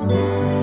Música